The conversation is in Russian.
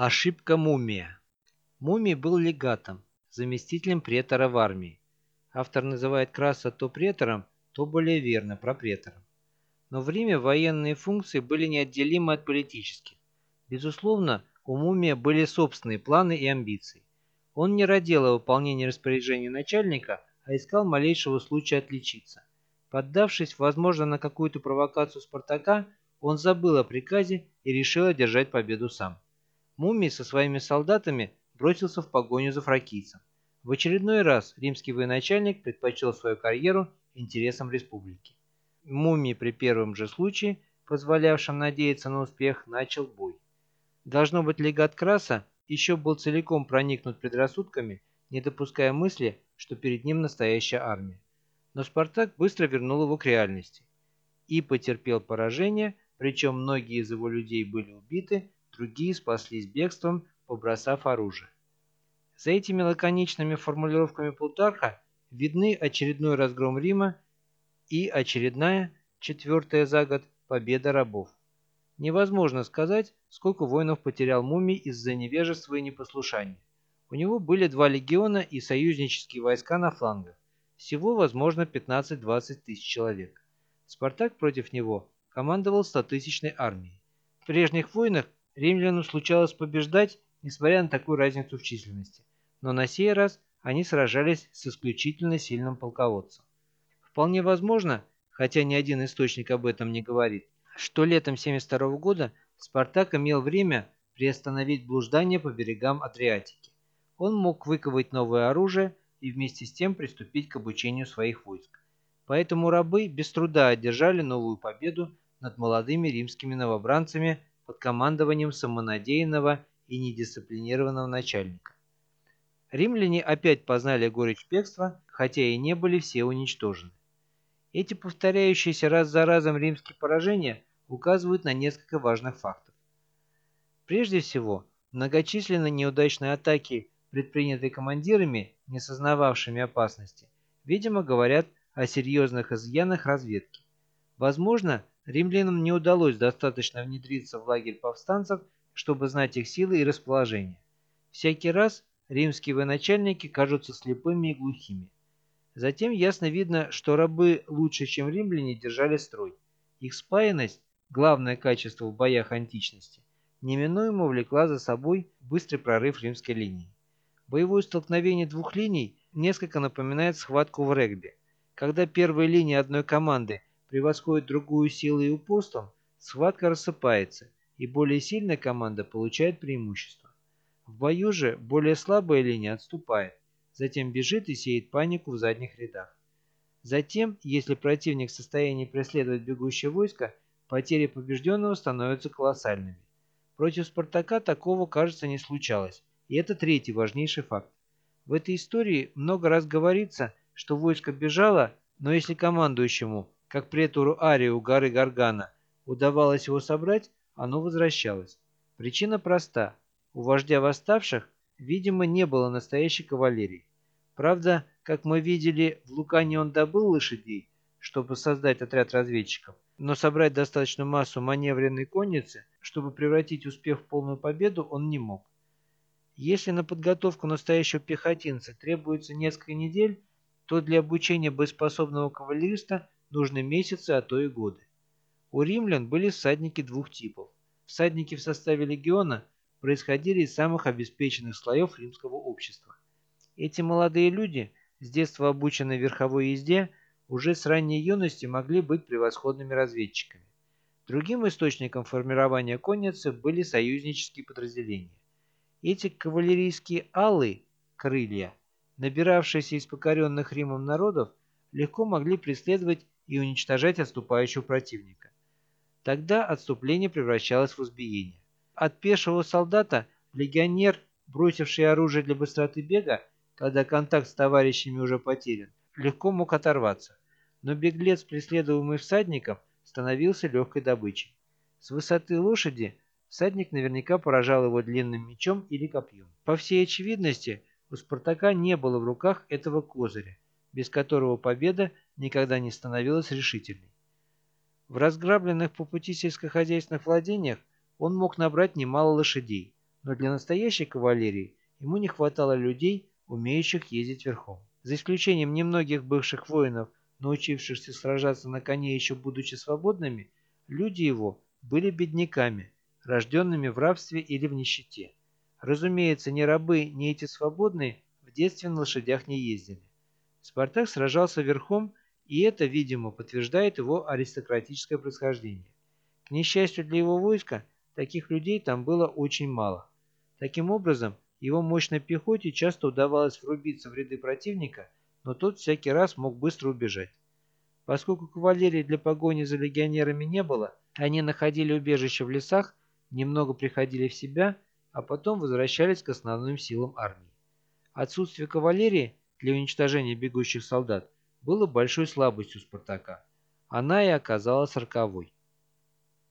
Ошибка Мумия. Мумий был легатом, заместителем претора в армии. Автор называет Краса то претором, то более верно пропретором. Но в Риме военные функции были неотделимы от политических. Безусловно, у Мумия были собственные планы и амбиции. Он не родил о выполнении распоряжений начальника, а искал малейшего случая отличиться. Поддавшись, возможно, на какую-то провокацию Спартака, он забыл о приказе и решил одержать победу сам. Мумий со своими солдатами бросился в погоню за фракийцем. В очередной раз римский военачальник предпочел свою карьеру интересам республики. Мумий при первом же случае, позволявшем надеяться на успех, начал бой. Должно быть, легат Краса еще был целиком проникнут предрассудками, не допуская мысли, что перед ним настоящая армия. Но Спартак быстро вернул его к реальности и потерпел поражение, причем многие из его людей были убиты, другие спаслись бегством, побросав оружие. За этими лаконичными формулировками Плутарха видны очередной разгром Рима и очередная, четвертая за год, победа рабов. Невозможно сказать, сколько воинов потерял Мумий из-за невежества и непослушания. У него были два легиона и союзнические войска на флангах. Всего, возможно, 15-20 тысяч человек. Спартак против него командовал 100-тысячной армией. В прежних войнах римлянам случалось побеждать, несмотря на такую разницу в численности. Но на сей раз они сражались с исключительно сильным полководцем. Вполне возможно, хотя ни один источник об этом не говорит, что летом 72 года Спартак имел время приостановить блуждание по берегам Адриатики. Он мог выковать новое оружие и вместе с тем приступить к обучению своих войск. Поэтому рабы без труда одержали новую победу над молодыми римскими новобранцами под командованием самонадеянного и недисциплинированного начальника. Римляне опять познали горечь бегства, хотя и не были все уничтожены. Эти повторяющиеся раз за разом римские поражения указывают на несколько важных фактов. Прежде всего, многочисленные неудачные атаки, предпринятые командирами, не сознававшими опасности, видимо, говорят о серьезных изъянах разведки. Возможно, римлянам не удалось достаточно внедриться в лагерь повстанцев, чтобы знать их силы и расположение. Всякий раз римские военачальники кажутся слепыми и глухими. Затем ясно видно, что рабы лучше, чем римляне, держали строй. Их спаянность, главное качество в боях античности, неминуемо влекла за собой быстрый прорыв римской линии. Боевое столкновение двух линий несколько напоминает схватку в регби. Когда первая линия одной команды превосходит другую силой и упорством, схватка рассыпается, и более сильная команда получает преимущество. В бою же более слабая линия отступает, затем бежит и сеет панику в задних рядах. Затем, если противник в состоянии преследовать бегущее войско, потери побежденного становятся колоссальными. Против Спартака такого, кажется, не случалось, и это третий важнейший факт. В этой истории много раз говорится, что войско бежало, но если командующему, как претору Арию горы Гаргана, удавалось его собрать, оно возвращалось. Причина проста. У вождя восставших, видимо, не было настоящей кавалерии. Правда, как мы видели, в Лукане он добыл лошадей, чтобы создать отряд разведчиков, но собрать достаточную массу маневренной конницы, чтобы превратить успех в полную победу, он не мог. Если на подготовку настоящего пехотинца требуется несколько недель, то для обучения боеспособного кавалериста нужны месяцы, а то и годы. У римлян были всадники двух типов. Всадники в составе легиона происходили из самых обеспеченных слоев римского общества. Эти молодые люди, с детства обученные верховой езде, уже с ранней юности могли быть превосходными разведчиками. Другим источником формирования конницы были союзнические подразделения. Эти кавалерийские алы, крылья, набиравшиеся из покоренных Римом народов, легко могли преследовать и уничтожать отступающего противника. Тогда отступление превращалось в избиение. От пешего солдата легионер, бросивший оружие для быстроты бега, когда контакт с товарищами уже потерян, легко мог оторваться, но беглец, преследуемый всадником, становился легкой добычей. С высоты лошади всадник наверняка поражал его длинным мечом или копьем. По всей очевидности, у Спартака не было в руках этого козыря, без которого победа никогда не становилась решительной. В разграбленных по пути сельскохозяйственных владениях он мог набрать немало лошадей, но для настоящей кавалерии ему не хватало людей, умеющих ездить верхом. За исключением немногих бывших воинов, научившихся сражаться на коне еще будучи свободными, люди его были бедняками, рожденными в рабстве или в нищете. Разумеется, ни рабы, ни эти свободные в детстве на лошадях не ездили. Спартак сражался верхом, и это, видимо, подтверждает его аристократическое происхождение. К несчастью для его войска, таких людей там было очень мало. Таким образом, его мощной пехоте часто удавалось врубиться в ряды противника, но тот всякий раз мог быстро убежать. Поскольку кавалерии для погони за легионерами не было, они находили убежище в лесах, немного приходили в себя, а потом возвращались к основным силам армии. Отсутствие кавалерии для уничтожения бегущих солдат было большой слабостью Спартака. Она и оказалась роковой.